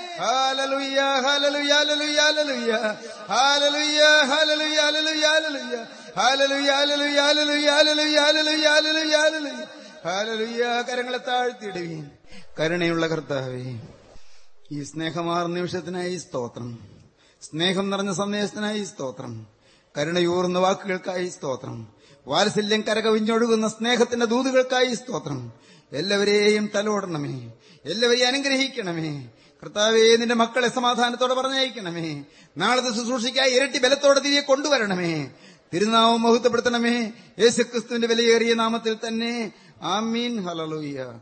ഹാലലുയ്യ കരങ്ങളെ താഴ്ത്തിയിടുവീൻ. കരുണയുള്ള കർത്താവേ ഈ സ്നേഹമാർന്ന നിമിഷത്തിനായി സ്തോത്രം. സ്നേഹം നിറഞ്ഞ സന്ദേശത്തിനായി സ്തോത്രം. കരുണയൂർന്ന വാക്കുകൾക്കായി സ്തോത്രം. വാത്സല്യം കരകവിഞ്ഞൊഴുകുന്ന സ്നേഹത്തിന്റെ ദൂതുകൾക്കായി സ്തോത്രം. എല്ലാവരെയും തലോടണമേ. എല്ലാവരെയും അനുഗ്രഹിക്കണമേ. കർത്താവേ നിന്റെ മക്കളെ സമാധാനത്തോടെ പറഞ്ഞയക്കണമേ. നാളത്തെ ശുശ്രൂഷയ്ക്കായി ഇരട്ടി ബലത്തോടെ തിരികെ കൊണ്ടുവരണമേ. തിരുനാമം മഹത്വപ്പെടുത്തണമേ. യേശുക്രിസ്തുവിന്റെ വിലയേറിയ നാമത്തിൽ തന്നെ. ആമീൻ. ഹലലൂയ്യ